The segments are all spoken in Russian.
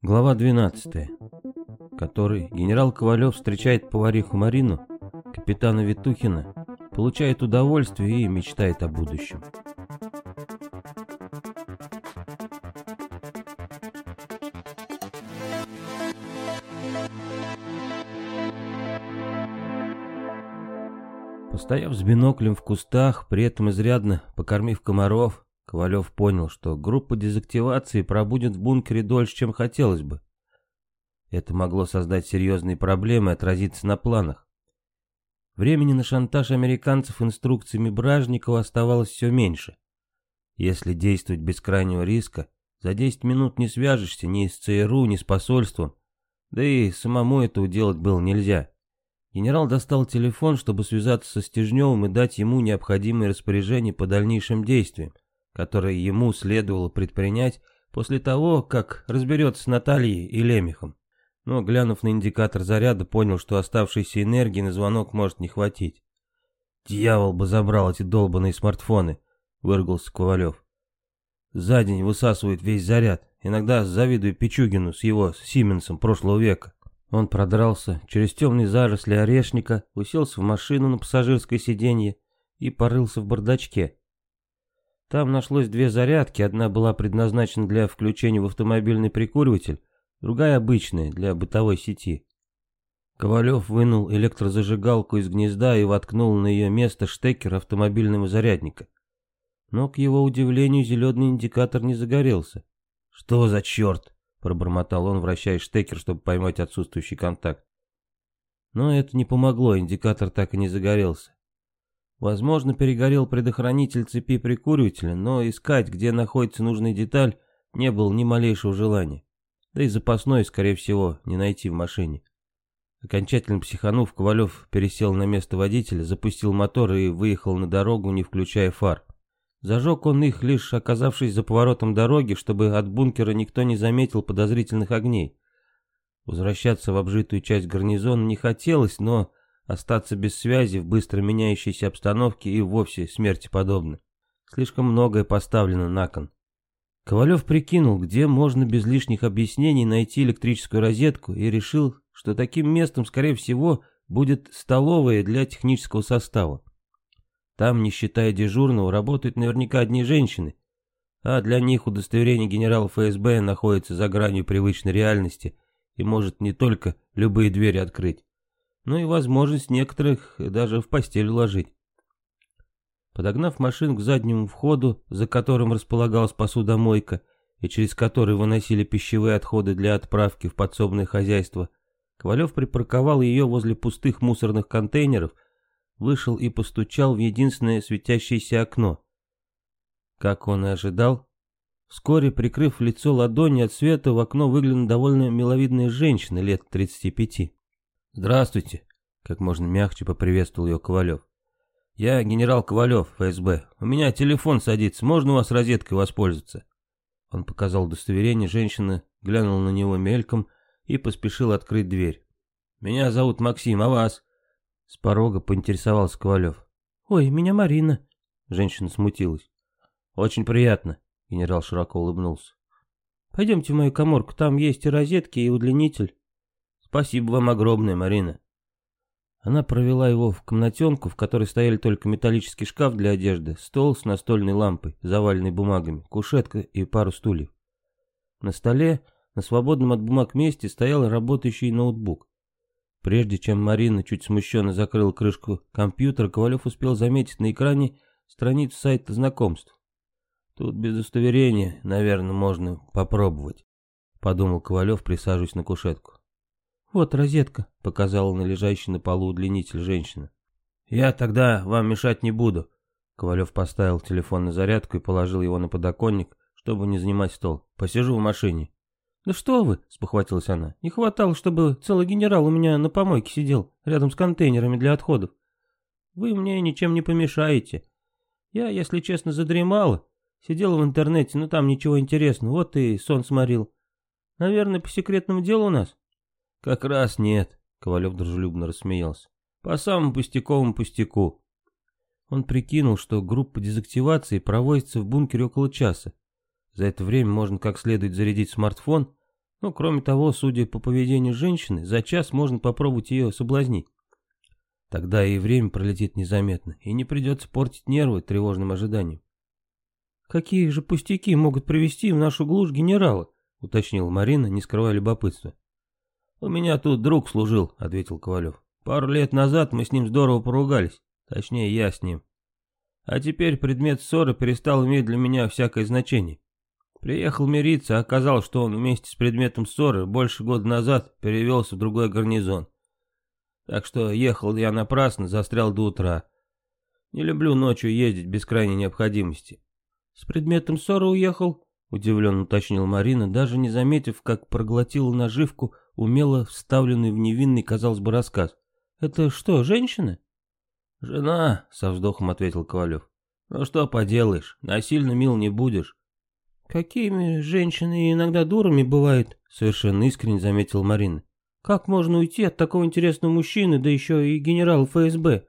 Глава 12, в которой генерал Ковалев встречает повариху Марину, капитана Витухина, получает удовольствие и мечтает о будущем. Постояв с биноклем в кустах, при этом изрядно покормив комаров, Ковалев понял, что группа дезактивации пробудет в бункере дольше, чем хотелось бы. Это могло создать серьезные проблемы и отразиться на планах. Времени на шантаж американцев инструкциями Бражникова оставалось все меньше. Если действовать без крайнего риска, за 10 минут не свяжешься ни с ЦРУ, ни с посольством, да и самому этого делать было нельзя. Генерал достал телефон, чтобы связаться со Стежневым и дать ему необходимые распоряжения по дальнейшим действиям которые ему следовало предпринять после того, как разберется с Натальей и Лемехом. Но, глянув на индикатор заряда, понял, что оставшейся энергии на звонок может не хватить. «Дьявол бы забрал эти долбанные смартфоны», — выругался Ковалев. «За день высасывает весь заряд. Иногда завидую Пичугину с его Сименсом прошлого века». Он продрался через темные заросли орешника, уселся в машину на пассажирское сиденье и порылся в бардачке. Там нашлось две зарядки, одна была предназначена для включения в автомобильный прикуриватель, другая обычная, для бытовой сети. Ковалев вынул электрозажигалку из гнезда и воткнул на ее место штекер автомобильного зарядника. Но, к его удивлению, зеленый индикатор не загорелся. «Что за черт?» — пробормотал он, вращая штекер, чтобы поймать отсутствующий контакт. Но это не помогло, индикатор так и не загорелся. Возможно, перегорел предохранитель цепи прикуривателя, но искать, где находится нужная деталь, не было ни малейшего желания. Да и запасной, скорее всего, не найти в машине. Окончательно психанув, Ковалев пересел на место водителя, запустил мотор и выехал на дорогу, не включая фар. Зажег он их, лишь оказавшись за поворотом дороги, чтобы от бункера никто не заметил подозрительных огней. Возвращаться в обжитую часть гарнизона не хотелось, но Остаться без связи в быстро меняющейся обстановке и вовсе смерти подобно. Слишком многое поставлено на кон. Ковалев прикинул, где можно без лишних объяснений найти электрическую розетку и решил, что таким местом, скорее всего, будет столовая для технического состава. Там, не считая дежурного, работают наверняка одни женщины, а для них удостоверение генерала ФСБ находится за гранью привычной реальности и может не только любые двери открыть, ну и возможность некоторых даже в постель уложить. Подогнав машину к заднему входу, за которым располагалась посудомойка, и через который выносили пищевые отходы для отправки в подсобное хозяйство, Ковалев припарковал ее возле пустых мусорных контейнеров, вышел и постучал в единственное светящееся окно. Как он и ожидал, вскоре, прикрыв лицо ладонью от света, в окно выглянула довольно миловидная женщина лет 35. «Здравствуйте», — как можно мягче поприветствовал ее Ковалев. «Я генерал Ковалев, ФСБ. У меня телефон садится, можно у вас розеткой воспользоваться?» Он показал удостоверение, женщина глянула на него мельком и поспешил открыть дверь. «Меня зовут Максим, а вас?» С порога поинтересовался Ковалев. «Ой, меня Марина». Женщина смутилась. «Очень приятно», — генерал широко улыбнулся. «Пойдемте в мою коморку, там есть и розетки, и удлинитель». Спасибо вам огромное, Марина. Она провела его в комнатенку, в которой стояли только металлический шкаф для одежды, стол с настольной лампой, заваленной бумагами, кушетка и пару стульев. На столе, на свободном от бумаг месте, стоял работающий ноутбук. Прежде чем Марина чуть смущенно закрыла крышку компьютера, Ковалев успел заметить на экране страницу сайта знакомств. Тут без удостоверения, наверное, можно попробовать, подумал Ковалев, присаживаясь на кушетку. «Вот розетка», — показала на лежащий на полу удлинитель женщина. «Я тогда вам мешать не буду». Ковалев поставил телефон на зарядку и положил его на подоконник, чтобы не занимать стол. «Посижу в машине». «Да что вы!» — спохватилась она. «Не хватало, чтобы целый генерал у меня на помойке сидел, рядом с контейнерами для отходов. Вы мне ничем не помешаете. Я, если честно, задремала. Сидела в интернете, но там ничего интересного, вот и сон сморил. Наверное, по секретному делу у нас?» «Как раз нет», — Ковалев дружелюбно рассмеялся. «По самому пустяковому пустяку». Он прикинул, что группа дезактивации проводится в бункере около часа. За это время можно как следует зарядить смартфон, Ну, кроме того, судя по поведению женщины, за час можно попробовать ее соблазнить. Тогда и время пролетит незаметно, и не придется портить нервы тревожным ожиданием. «Какие же пустяки могут привести в нашу глушь генерала?» — уточнила Марина, не скрывая любопытства. «У меня тут друг служил», — ответил Ковалев. «Пару лет назад мы с ним здорово поругались. Точнее, я с ним. А теперь предмет ссоры перестал иметь для меня всякое значение. Приехал мириться, а оказалось, что он вместе с предметом ссоры больше года назад перевелся в другой гарнизон. Так что ехал я напрасно, застрял до утра. Не люблю ночью ездить без крайней необходимости. С предметом ссоры уехал, удивленно уточнил Марина, даже не заметив, как проглотила наживку, умело вставленный в невинный, казалось бы, рассказ. Это что, женщина? Жена, со вздохом ответил Ковалев. Ну что поделаешь, насильно мил не будешь. «Какими женщины иногда дурами бывают», — совершенно искренне заметил Марина. «Как можно уйти от такого интересного мужчины, да еще и генерала ФСБ?»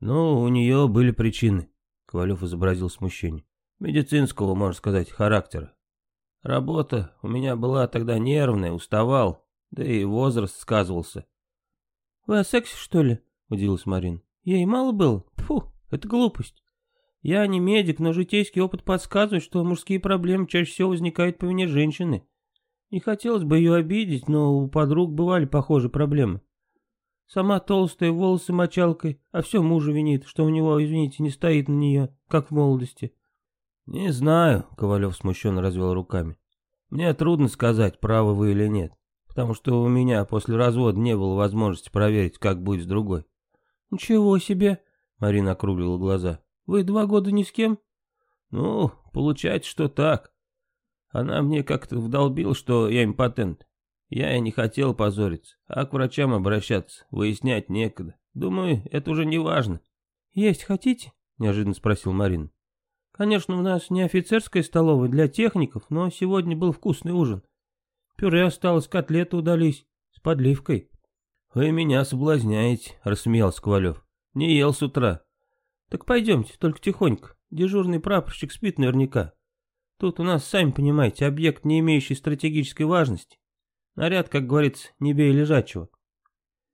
«Ну, у нее были причины», — Ковалев изобразил смущение. «Медицинского, можно сказать, характера. Работа у меня была тогда нервная, уставал, да и возраст сказывался». «Вы о сексе, что ли?» — удивилась Марина. «Ей мало было? Фу, это глупость». Я не медик, но житейский опыт подсказывает, что мужские проблемы чаще всего возникают по вине женщины. Не хотелось бы ее обидеть, но у подруг бывали похожие проблемы. Сама толстая, волосы мочалкой, а все мужа винит, что у него, извините, не стоит на нее, как в молодости. «Не знаю», — Ковалев смущенно развел руками. «Мне трудно сказать, правы вы или нет, потому что у меня после развода не было возможности проверить, как будет с другой». «Ничего себе!» — Марина округлила глаза. Вы два года ни с кем? Ну, получается, что так. Она мне как-то вдолбила, что я импотент. Я и не хотел позориться, а к врачам обращаться, выяснять некогда. Думаю, это уже не важно. Есть хотите? Неожиданно спросил Марин. Конечно, у нас не офицерская столовая для техников, но сегодня был вкусный ужин. Пюре осталось, котлеты удались, с подливкой. Вы меня соблазняете, рассмеялся Ковалев. Не ел с утра. Так пойдемте, только тихонько. Дежурный прапорщик спит наверняка. Тут у нас, сами понимаете, объект, не имеющий стратегической важности. Наряд, как говорится, не бей лежачего.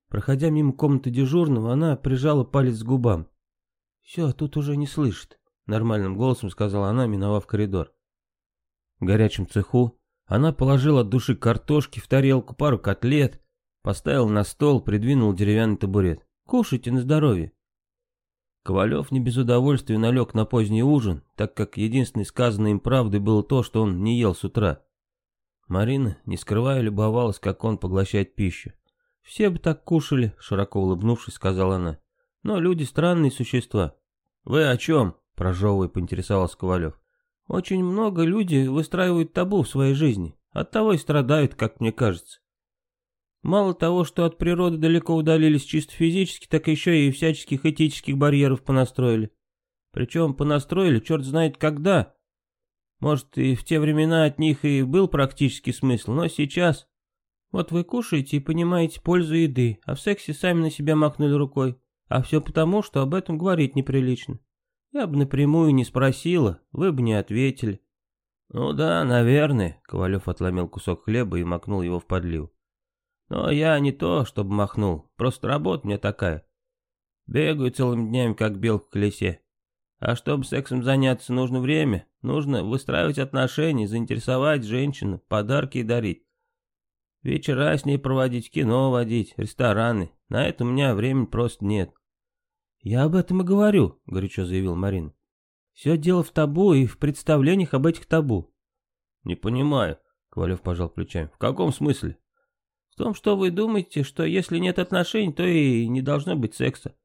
Проходя мимо комнаты дежурного, она прижала палец к губам. «Все, тут уже не слышит», — нормальным голосом сказала она, миновав коридор. В горячем цеху она положила от души картошки в тарелку, пару котлет, поставила на стол, придвинула деревянный табурет. «Кушайте на здоровье». Ковалев не без удовольствия налег на поздний ужин, так как единственной сказанной им правдой было то, что он не ел с утра. Марина, не скрывая, любовалась, как он поглощает пищу. «Все бы так кушали», — широко улыбнувшись, сказала она. «Но люди странные существа». «Вы о чем?» — прожевывая, поинтересовался Ковалев. «Очень много людей выстраивают табу в своей жизни. Оттого и страдают, как мне кажется. Мало того, что от природы далеко удалились чисто физически, так еще и всяческих этических барьеров понастроили. Причем понастроили черт знает когда. Может, и в те времена от них и был практический смысл, но сейчас... Вот вы кушаете и понимаете пользу еды, а в сексе сами на себя махнули рукой. А все потому, что об этом говорить неприлично. Я бы напрямую не спросила, вы бы не ответили. Ну да, наверное, Ковалев отломил кусок хлеба и макнул его в подливу. Но я не то, чтобы махнул, просто работа мне такая. Бегаю целыми днями, как белка в колесе. А чтобы сексом заняться, нужно время, нужно выстраивать отношения, заинтересовать женщину, подарки дарить. Вечера с ней проводить, кино водить, рестораны. На это у меня времени просто нет. «Я об этом и говорю», — горячо заявил Марина. «Все дело в табу и в представлениях об этих табу». «Не понимаю», — Ковалев пожал плечами. «В каком смысле?» В том, что вы думаете, что если нет отношений, то и не должно быть секса.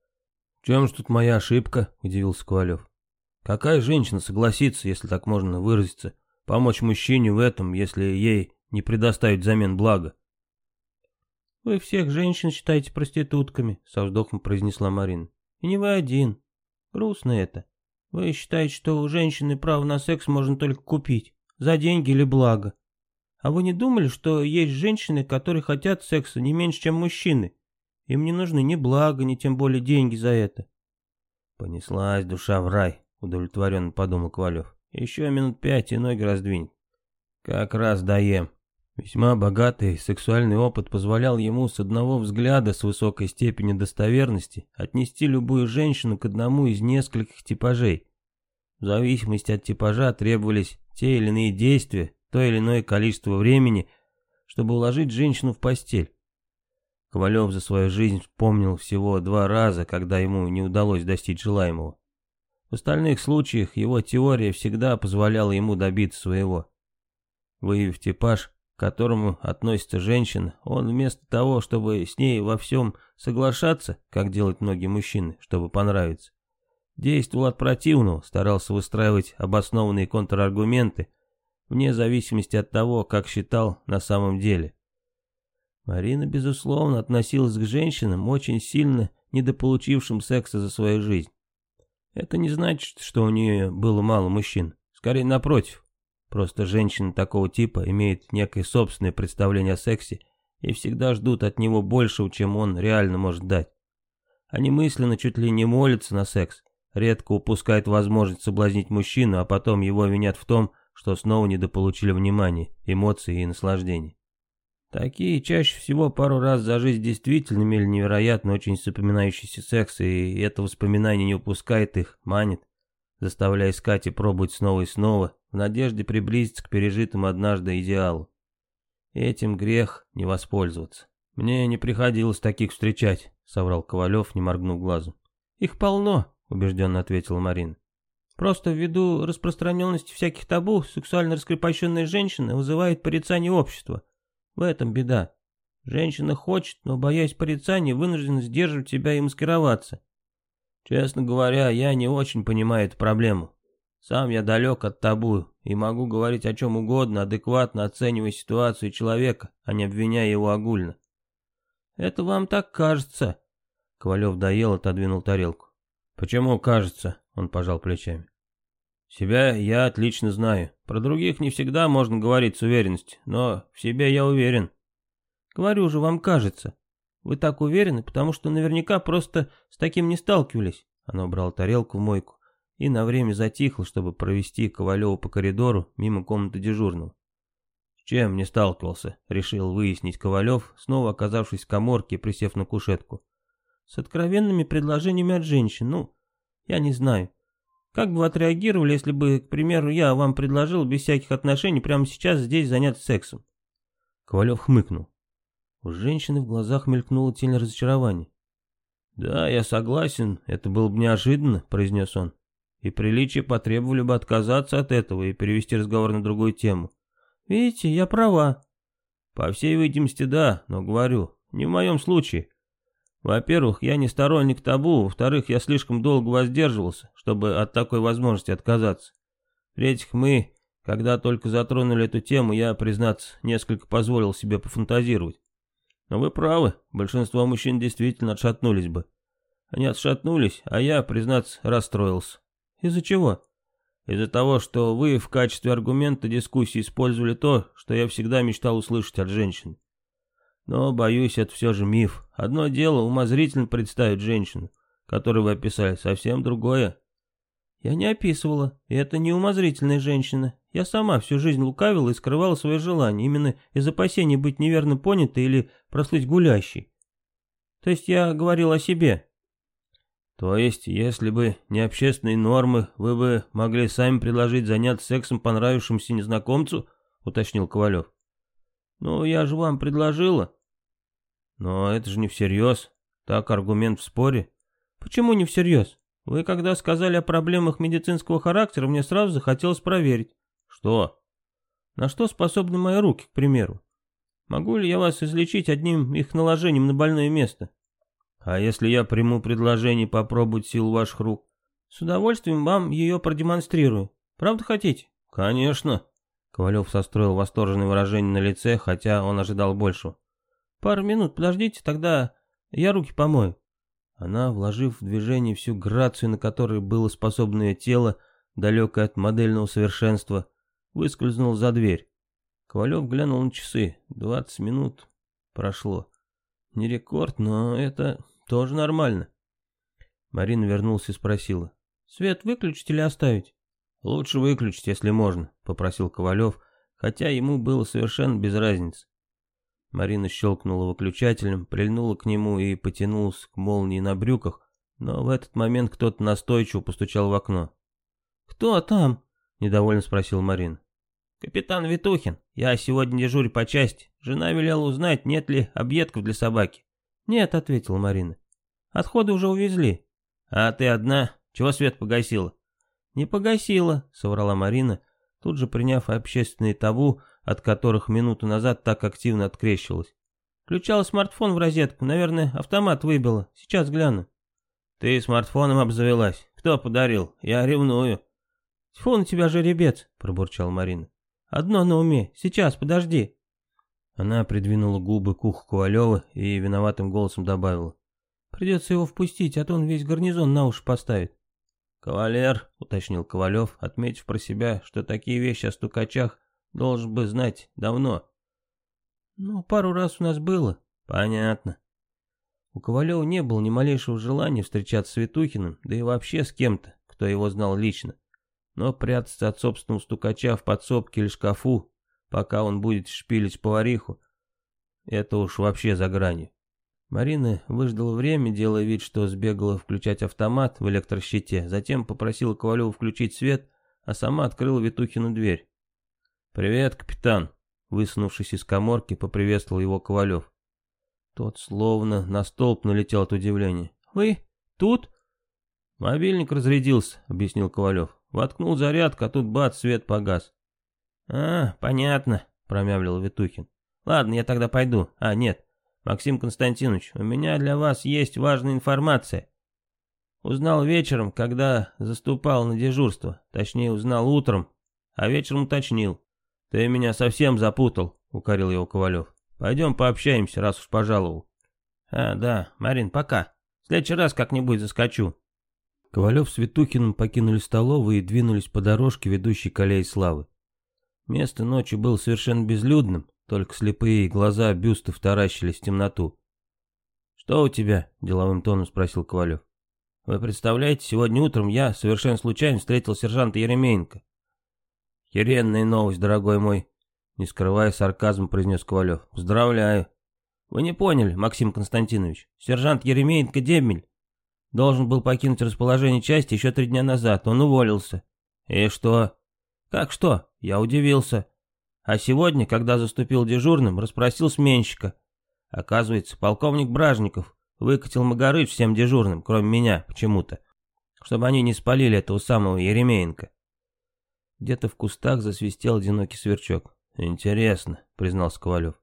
В чем же тут моя ошибка? Удивился Ковалев. Какая женщина согласится, если так можно выразиться, помочь мужчине в этом, если ей не предоставить взамен блага? Вы всех женщин считаете проститутками, со вздохом произнесла Марина. И не вы один. Грустно это. Вы считаете, что у женщины право на секс можно только купить, за деньги или благо. А вы не думали, что есть женщины, которые хотят секса не меньше, чем мужчины? Им не нужны ни блага, ни тем более деньги за это. Понеслась душа в рай, удовлетворенно подумал Ковалев. Еще минут пять и ноги раздвинет. Как раз доем. Весьма богатый сексуальный опыт позволял ему с одного взгляда с высокой степенью достоверности отнести любую женщину к одному из нескольких типажей. В зависимости от типажа требовались те или иные действия, то или иное количество времени, чтобы уложить женщину в постель. Ковалев за свою жизнь вспомнил всего два раза, когда ему не удалось достичь желаемого. В остальных случаях его теория всегда позволяла ему добиться своего. Выявив типаж, к которому относится женщина, он вместо того, чтобы с ней во всем соглашаться, как делают многие мужчины, чтобы понравиться, действовал от противного, старался выстраивать обоснованные контраргументы, вне зависимости от того, как считал на самом деле. Марина, безусловно, относилась к женщинам, очень сильно недополучившим секса за свою жизнь. Это не значит, что у нее было мало мужчин. Скорее, напротив. Просто женщины такого типа имеют некое собственное представление о сексе и всегда ждут от него большего, чем он реально может дать. Они мысленно чуть ли не молятся на секс, редко упускают возможность соблазнить мужчину, а потом его винят в том, что снова недополучили внимания, эмоций и наслаждений. Такие чаще всего пару раз за жизнь действительно имели невероятно очень запоминающийся секс, и это воспоминание не упускает их, манит, заставляя искать и пробовать снова и снова, в надежде приблизиться к пережитому однажды идеалу. Этим грех не воспользоваться. «Мне не приходилось таких встречать», — соврал Ковалев, не моргнув глазом. «Их полно», — убежденно ответила Марина. «Просто ввиду распространенности всяких табу сексуально раскрепощенная женщина вызывает порицание общества. В этом беда. Женщина хочет, но, боясь порицания, вынуждена сдерживать себя и маскироваться. Честно говоря, я не очень понимаю эту проблему. Сам я далек от табу и могу говорить о чем угодно, адекватно оценивая ситуацию человека, а не обвиняя его огульно. Это вам так кажется. Ковалев доел, отодвинул тарелку. Почему кажется? Он пожал плечами. Себя я отлично знаю. Про других не всегда можно говорить с уверенностью, но в себе я уверен. Говорю же, вам кажется. Вы так уверены, потому что наверняка просто с таким не сталкивались. Она убрала тарелку в мойку и на время затихла, чтобы провести Ковалева по коридору мимо комнаты дежурного. «С чем не сталкивался?» — решил выяснить Ковалев, снова оказавшись в коморке присев на кушетку. «С откровенными предложениями от женщин, ну, я не знаю. Как бы вы отреагировали, если бы, к примеру, я вам предложил без всяких отношений прямо сейчас здесь заняться сексом?» Ковалев хмыкнул. У женщины в глазах мелькнула тень разочарования. «Да, я согласен, это было бы неожиданно», — произнес он и приличия потребовали бы отказаться от этого и перевести разговор на другую тему. Видите, я права. По всей видимости, да, но говорю, не в моем случае. Во-первых, я не сторонник табу, во-вторых, я слишком долго воздерживался, чтобы от такой возможности отказаться. В-третьих, мы, когда только затронули эту тему, я, признаться, несколько позволил себе пофантазировать. Но вы правы, большинство мужчин действительно отшатнулись бы. Они отшатнулись, а я, признаться, расстроился. Из-за чего? Из-за того, что вы в качестве аргумента дискуссии использовали то, что я всегда мечтал услышать от женщин. Но, боюсь, это все же миф. Одно дело умозрительно представить женщину, которую вы описали, совсем другое. Я не описывала, и это не умозрительная женщина. Я сама всю жизнь лукавила и скрывала свои желания, именно из опасения быть неверно понятой или прослыть гулящей. То есть я говорил о себе, то есть, если бы не общественные нормы, вы бы могли сами предложить заняться сексом понравившемуся незнакомцу, уточнил Ковалев. Ну, я же вам предложила. Но это же не всерьез. Так аргумент в споре. Почему не всерьез? Вы когда сказали о проблемах медицинского характера, мне сразу захотелось проверить. Что? На что способны мои руки, к примеру? Могу ли я вас излечить одним их наложением на больное место? А если я приму предложение попробовать силу ваших рук? С удовольствием вам ее продемонстрирую. Правда хотите? Конечно. Ковалев состроил восторженное выражение на лице, хотя он ожидал большего. Пару минут подождите, тогда я руки помою. Она, вложив в движение всю грацию, на которой было способно ее тело, далекое от модельного совершенства, выскользнула за дверь. Ковалев глянул на часы. Двадцать минут прошло. Не рекорд, но это тоже нормально. Марина вернулась и спросила. «Свет выключить или оставить?» «Лучше выключить, если можно», — попросил Ковалев, хотя ему было совершенно без разницы. Марина щелкнула выключателем, прильнула к нему и потянулась к молнии на брюках, но в этот момент кто-то настойчиво постучал в окно. «Кто там?» — недовольно спросил Марина. «Капитан Витухин, я сегодня дежурю по части. Жена велела узнать, нет ли объедков для собаки». «Нет», — ответила Марина. «Отходы уже увезли». «А ты одна? Чего свет погасила?» «Не погасила», — соврала Марина, тут же приняв общественные табу, от которых минуту назад так активно открещивалась. Включала смартфон в розетку, наверное, автомат выбила. Сейчас гляну. Ты смартфоном обзавелась. Кто подарил? Я ревную. Тьфу на тебя, жеребец, пробурчал Марина. Одно на уме. Сейчас, подожди. Она придвинула губы к уху Ковалева и виноватым голосом добавила. Придется его впустить, а то он весь гарнизон на уши поставит. «Кавалер», — уточнил Ковалев, отметив про себя, что такие вещи о стукачах Должен бы знать давно. Ну, пару раз у нас было. Понятно. У Ковалева не было ни малейшего желания встречаться с Светухиным, да и вообще с кем-то, кто его знал лично. Но прятаться от собственного стукача в подсобке или шкафу, пока он будет шпилить повариху, это уж вообще за гранью. Марина выждала время, делая вид, что сбегала включать автомат в электрощите, затем попросила Ковалева включить свет, а сама открыла Витухину дверь. «Привет, капитан!» Высунувшись из коморки, поприветствовал его Ковалев. Тот словно на столб налетел от удивления. «Вы тут?» «Мобильник разрядился», — объяснил Ковалев. Воткнул зарядку, а тут бац, свет погас. «А, понятно», — промямлил Витухин. «Ладно, я тогда пойду. А, нет, Максим Константинович, у меня для вас есть важная информация. Узнал вечером, когда заступал на дежурство. Точнее, узнал утром, а вечером уточнил. «Ты меня совсем запутал», — укорил его Ковалев. «Пойдем пообщаемся, раз уж пожаловал». «А, да, Марин, пока. В следующий раз как-нибудь заскочу». Ковалев с Витухиным покинули столовую и двинулись по дорожке, ведущей к аллее славы. Место ночью было совершенно безлюдным, только слепые глаза бюстов таращились в темноту. «Что у тебя?» — деловым тоном спросил Ковалев. «Вы представляете, сегодня утром я совершенно случайно встретил сержанта Еремеенко. «Херенная новость, дорогой мой», — не скрывая сарказм, произнес Ковалев. «Поздравляю». «Вы не поняли, Максим Константинович. Сержант Еремеенко Демель должен был покинуть расположение части еще три дня назад. Он уволился». «И что?» «Как что? Я удивился. А сегодня, когда заступил дежурным, расспросил сменщика. Оказывается, полковник Бражников выкатил Магарыч всем дежурным, кроме меня, почему-то, чтобы они не спалили этого самого Еремеенко. Где-то в кустах засвистел одинокий сверчок. «Интересно», — признался Ковалев.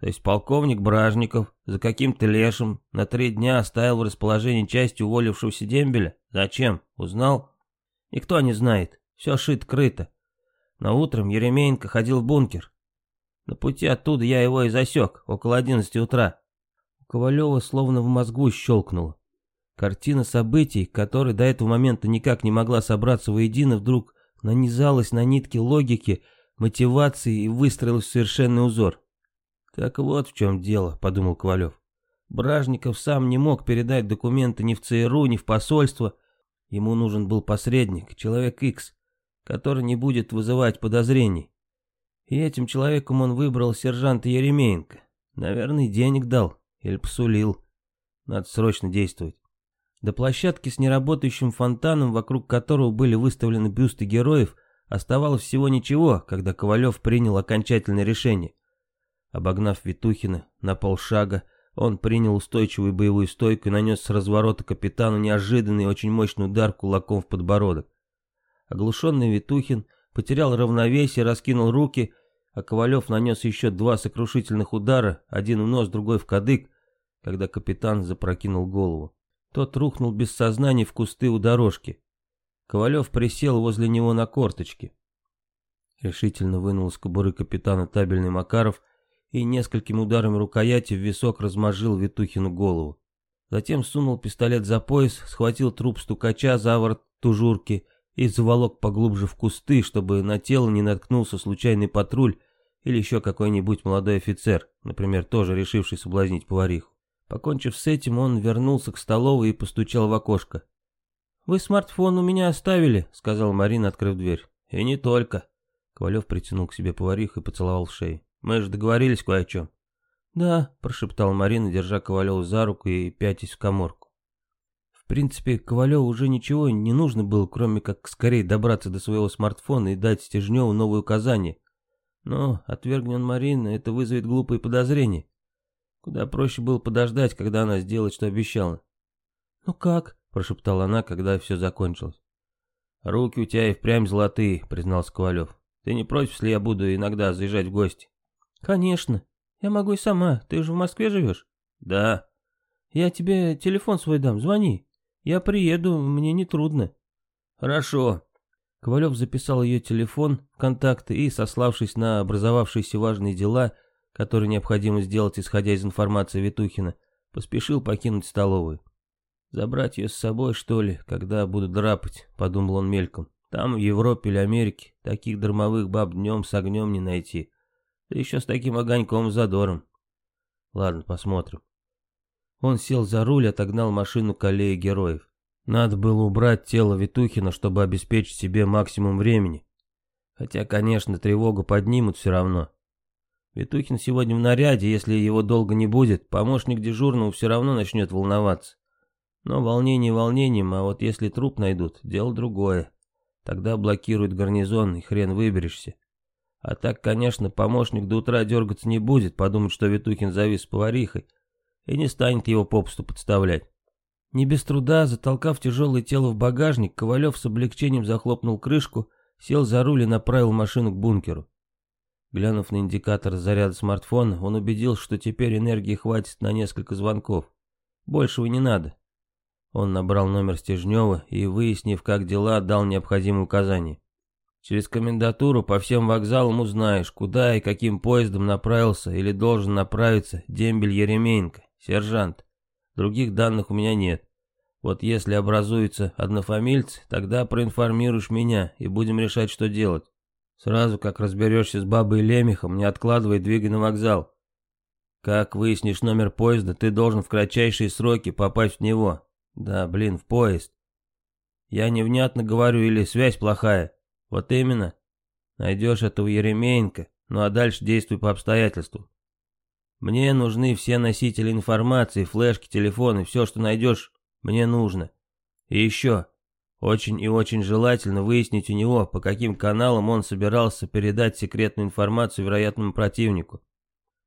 «То есть полковник Бражников за каким-то лешим на три дня оставил в расположении части уволившегося дембеля? Зачем? Узнал?» «И кто не знает. Все шит-крыто. Но утром Еремеенко ходил в бункер. На пути оттуда я его и засек, около одиннадцати утра». У Ковалева словно в мозгу щелкнуло. Картина событий, которая до этого момента никак не могла собраться воедино, вдруг нанизалась на нитки логики, мотивации и выстроилась в совершенный узор. «Так вот в чем дело», — подумал Ковалев. Бражников сам не мог передать документы ни в ЦРУ, ни в посольство. Ему нужен был посредник, человек X, который не будет вызывать подозрений. И этим человеком он выбрал сержанта Еремеенко. Наверное, денег дал или посулил. Надо срочно действовать. До площадки с неработающим фонтаном, вокруг которого были выставлены бюсты героев, оставалось всего ничего, когда Ковалев принял окончательное решение. Обогнав Витухина на полшага, он принял устойчивую боевую стойку и нанес с разворота капитану неожиданный очень мощный удар кулаком в подбородок. Оглушенный Витухин потерял равновесие, раскинул руки, а Ковалев нанес еще два сокрушительных удара, один в нос, другой в кадык, когда капитан запрокинул голову. Тот рухнул без сознания в кусты у дорожки. Ковалев присел возле него на корточки. Решительно вынул из кобуры капитана табельный Макаров и несколькими ударами рукояти в висок размажил Витухину голову. Затем сунул пистолет за пояс, схватил труп стукача за ворот тужурки и заволок поглубже в кусты, чтобы на тело не наткнулся случайный патруль или еще какой-нибудь молодой офицер, например, тоже решивший соблазнить повариху. Покончив с этим, он вернулся к столовой и постучал в окошко. «Вы смартфон у меня оставили», — сказал Марина, открыв дверь. «И не только. Ковалев притянул к себе повариху и поцеловал в шею. «Мы же договорились кое о чем». «Да», — прошептала Марина, держа Ковалева за руку и пятясь в коморку. В принципе, Ковалеву уже ничего не нужно было, кроме как скорее добраться до своего смартфона и дать Стежневу новые указания. Но, отвергнен Марина, это вызовет глупые подозрения. Куда проще было подождать, когда она сделает, что обещала. «Ну как?» — прошептала она, когда все закончилось. «Руки у тебя и впрямь золотые», — признался Ковалев. «Ты не против, если я буду иногда заезжать в гости?» «Конечно. Я могу и сама. Ты же в Москве живешь?» «Да». «Я тебе телефон свой дам, звони. Я приеду, мне не трудно». «Хорошо». Ковалев записал ее телефон, контакты и, сославшись на образовавшиеся важные дела, которые необходимо сделать, исходя из информации Витухина, поспешил покинуть столовую. «Забрать ее с собой, что ли, когда буду драпать», — подумал он мельком. «Там, в Европе или Америке, таких дармовых баб днем с огнем не найти. Да еще с таким огоньком задором. Ладно, посмотрим». Он сел за руль, отогнал машину к аллее героев. Надо было убрать тело Витухина, чтобы обеспечить себе максимум времени. Хотя, конечно, тревогу поднимут все равно. Витухин сегодня в наряде, если его долго не будет, помощник дежурного все равно начнет волноваться. Но волнение волнением, а вот если труп найдут, дело другое. Тогда блокируют гарнизон, и хрен выберешься. А так, конечно, помощник до утра дергаться не будет, подумать, что Витухин завис с поварихой, и не станет его попусту подставлять. Не без труда, затолкав тяжелое тело в багажник, Ковалев с облегчением захлопнул крышку, сел за руль и направил машину к бункеру. Глянув на индикатор заряда смартфона, он убедился, что теперь энергии хватит на несколько звонков. Большего не надо. Он набрал номер Стежнева и, выяснив, как дела, дал необходимые указания. Через комендатуру по всем вокзалам узнаешь, куда и каким поездом направился или должен направиться дембель Еремеенко, сержант. Других данных у меня нет. Вот если образуются однофамильцы, тогда проинформируешь меня и будем решать, что делать. Сразу как разберешься с бабой Лемехом, не откладывай, двигай на вокзал. Как выяснишь номер поезда, ты должен в кратчайшие сроки попасть в него. Да, блин, в поезд. Я невнятно говорю или связь плохая? Вот именно. Найдешь этого Еремеенко, ну а дальше действуй по обстоятельству. Мне нужны все носители информации, флешки, телефоны, все, что найдешь, мне нужно. И еще, очень и очень желательно выяснить у него, по каким каналам он собирался передать секретную информацию вероятному противнику.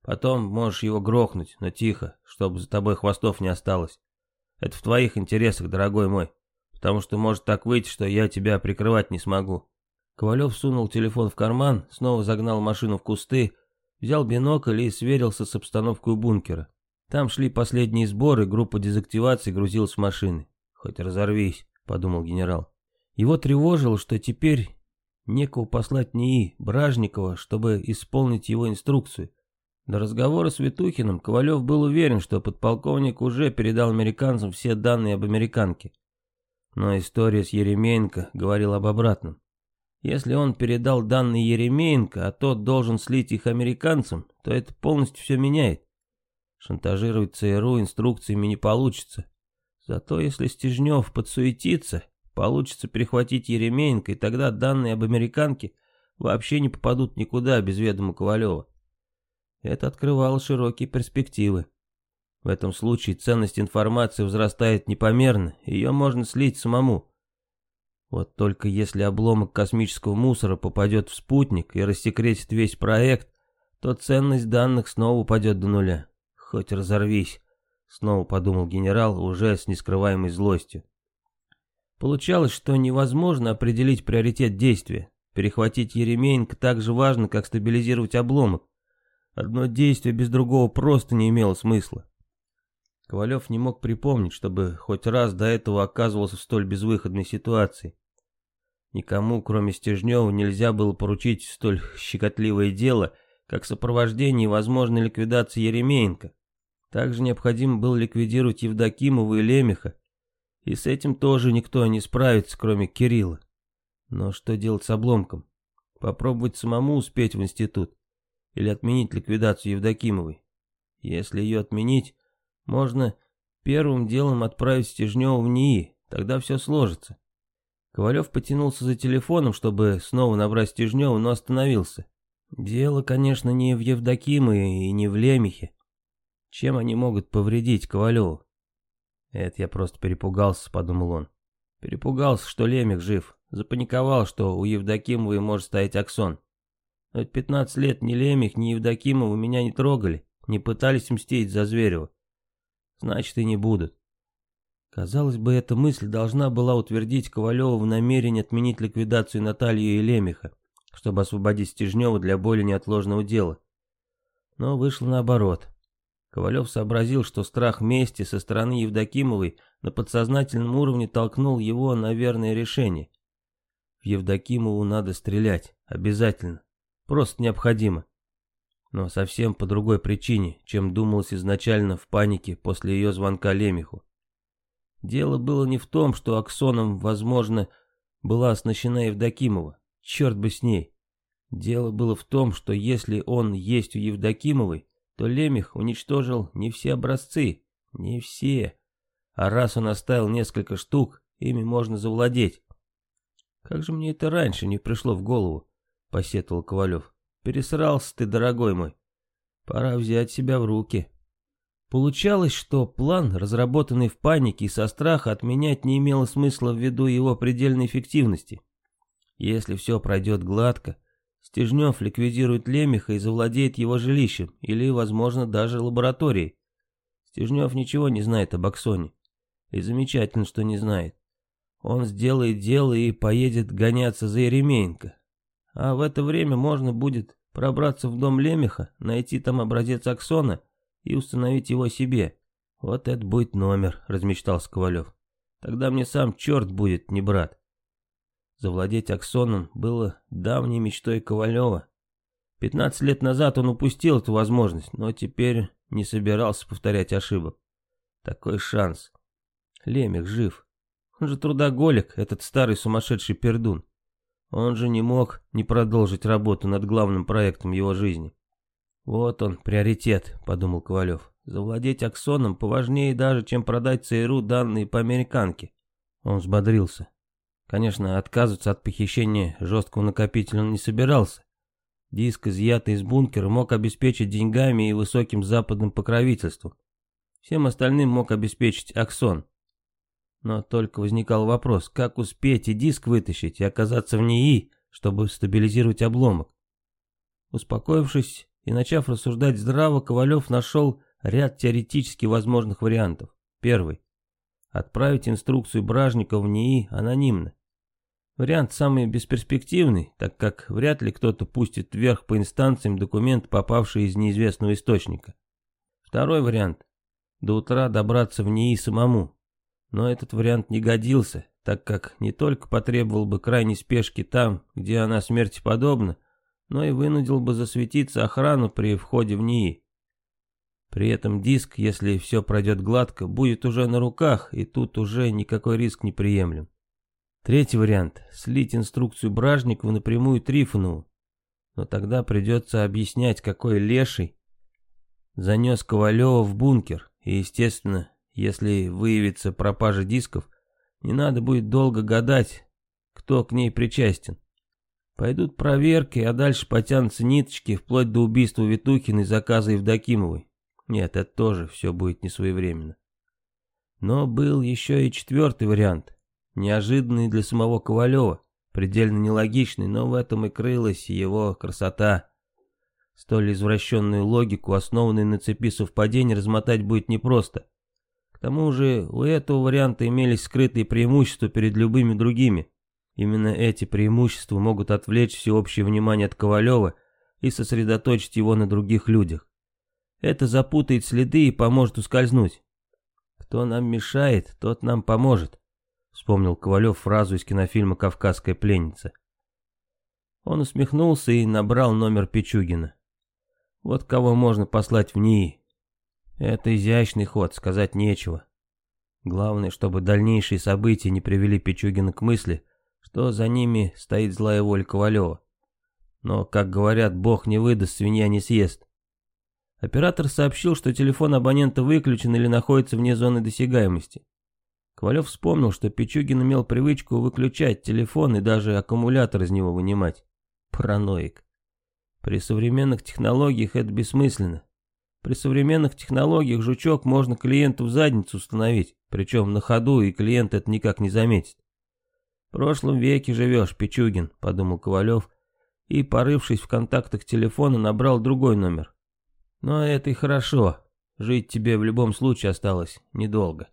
Потом можешь его грохнуть, но тихо, чтобы за тобой хвостов не осталось. Это в твоих интересах, дорогой мой, потому что может так выйти, что я тебя прикрывать не смогу». Ковалев сунул телефон в карман, снова загнал машину в кусты, взял бинокль и сверился с обстановкой бункера. Там шли последние сборы, группа дезактивации грузилась в машины. «Хоть разорвись», — подумал генерал. Его тревожило, что теперь некого послать НИИ, Бражникова, чтобы исполнить его инструкцию. До разговора с Витухиным Ковалев был уверен, что подполковник уже передал американцам все данные об американке. Но история с Еремеенко говорила об обратном. Если он передал данные Еремеенко, а тот должен слить их американцам, то это полностью все меняет. Шантажировать ЦРУ инструкциями не получится. Зато если Стежнев подсуетится, получится перехватить Еремеенко, и тогда данные об американке вообще не попадут никуда без ведома Ковалева. Это открывало широкие перспективы. В этом случае ценность информации возрастает непомерно, ее можно слить самому. Вот только если обломок космического мусора попадет в спутник и рассекретит весь проект, то ценность данных снова упадет до нуля. Хоть разорвись, снова подумал генерал уже с нескрываемой злостью. Получалось, что невозможно определить приоритет действия. Перехватить Еремеенко так же важно, как стабилизировать обломок. Одно действие без другого просто не имело смысла. Ковалев не мог припомнить, чтобы хоть раз до этого оказывался в столь безвыходной ситуации. Никому, кроме Стежнева, нельзя было поручить столь щекотливое дело, как сопровождение и возможной ликвидации Еремеенко. Также необходимо было ликвидировать Евдокимова и Лемеха, и с этим тоже никто не справится, кроме Кирилла. Но что делать с обломком? Попробовать самому успеть в институт? или отменить ликвидацию Евдокимовой. Если ее отменить, можно первым делом отправить Стежнева в НИИ, тогда все сложится. Ковалев потянулся за телефоном, чтобы снова набрать Стежнева, но остановился. Дело, конечно, не в Евдокимове и не в Лемехе. Чем они могут повредить Ковалеву? Это я просто перепугался, подумал он. Перепугался, что Лемех жив. Запаниковал, что у Евдокимовой может стоять Аксон. Но ведь 15 лет ни Лемех, ни Евдокимова меня не трогали, не пытались мстить за Зверева. Значит, и не будут. Казалось бы, эта мысль должна была утвердить Ковалева в намерении отменить ликвидацию Натальи и Лемеха, чтобы освободить Стежнева для более неотложного дела. Но вышло наоборот. Ковалев сообразил, что страх мести со стороны Евдокимовой на подсознательном уровне толкнул его на верное решение. В Евдокимову надо стрелять, обязательно, просто необходимо. Но совсем по другой причине, чем думалось изначально в панике после ее звонка Лемеху. Дело было не в том, что Аксоном, возможно, была оснащена Евдокимова. Черт бы с ней. Дело было в том, что если он есть у Евдокимовой, то Лемех уничтожил не все образцы, не все. А раз он оставил несколько штук, ими можно завладеть. Как же мне это раньше не пришло в голову, посетовал Ковалев. Пересрался ты, дорогой мой. Пора взять себя в руки. Получалось, что план, разработанный в панике и со страха, отменять не имело смысла ввиду его предельной эффективности. Если все пройдет гладко, Стежнев ликвидирует Лемеха и завладеет его жилищем, или, возможно, даже лабораторией. Стежнев ничего не знает об Аксоне. И замечательно, что не знает. Он сделает дело и поедет гоняться за Еремеенко. А в это время можно будет пробраться в дом Лемеха, найти там образец Аксона и установить его себе. Вот это будет номер, размечтался Ковалев. Тогда мне сам черт будет, не брат. Завладеть Аксоном было давней мечтой Ковалева. Пятнадцать лет назад он упустил эту возможность, но теперь не собирался повторять ошибок. Такой шанс. Лемех жив. Он же трудоголик, этот старый сумасшедший пердун. Он же не мог не продолжить работу над главным проектом его жизни. «Вот он, приоритет», — подумал Ковалев. «Завладеть Аксоном поважнее даже, чем продать ЦРУ данные по американке». Он взбодрился. Конечно, отказываться от похищения жесткого накопителя он не собирался. Диск, изъятый из бункера, мог обеспечить деньгами и высоким западным покровительством. Всем остальным мог обеспечить Аксон. Но только возникал вопрос, как успеть и диск вытащить, и оказаться в НИИ, чтобы стабилизировать обломок. Успокоившись, и начав рассуждать здраво, Ковалев нашел ряд теоретически возможных вариантов. Первый. Отправить инструкцию Бражника в НИИ анонимно. Вариант самый бесперспективный, так как вряд ли кто-то пустит вверх по инстанциям документ, попавший из неизвестного источника. Второй вариант. До утра добраться в НИИ самому. Но этот вариант не годился, так как не только потребовал бы крайней спешки там, где она смерти подобна, но и вынудил бы засветиться охрану при входе в НИИ. При этом диск, если все пройдет гладко, будет уже на руках, и тут уже никакой риск не приемлем. Третий вариант – слить инструкцию Бражникову напрямую Трифонову. Но тогда придется объяснять, какой леший занес Ковалева в бункер. И, естественно, если выявится пропажа дисков, не надо будет долго гадать, кто к ней причастен. Пойдут проверки, а дальше потянутся ниточки, вплоть до убийства Витухиной, заказа Евдокимовой. Нет, это тоже все будет несвоевременно. Но был еще и четвертый вариант, неожиданный для самого Ковалева, предельно нелогичный, но в этом и крылась его красота. Столь извращенную логику, основанную на цепи совпадений, размотать будет непросто. К тому же у этого варианта имелись скрытые преимущества перед любыми другими. Именно эти преимущества могут отвлечь всеобщее внимание от Ковалева и сосредоточить его на других людях. Это запутает следы и поможет ускользнуть. «Кто нам мешает, тот нам поможет», — вспомнил Ковалев фразу из кинофильма «Кавказская пленница». Он усмехнулся и набрал номер Пичугина. Вот кого можно послать в НИИ. Это изящный ход, сказать нечего. Главное, чтобы дальнейшие события не привели Пичугина к мысли, что за ними стоит злая воля Ковалева. Но, как говорят, бог не выдаст, свинья не съест. Оператор сообщил, что телефон абонента выключен или находится вне зоны досягаемости. Ковалев вспомнил, что Пичугин имел привычку выключать телефон и даже аккумулятор из него вынимать. Параноик. При современных технологиях это бессмысленно. При современных технологиях жучок можно клиенту в задницу установить, причем на ходу, и клиент это никак не заметит. В прошлом веке живешь, Пичугин, подумал Ковалев, и, порывшись в контактах телефона, набрал другой номер. Но это и хорошо, жить тебе в любом случае осталось недолго.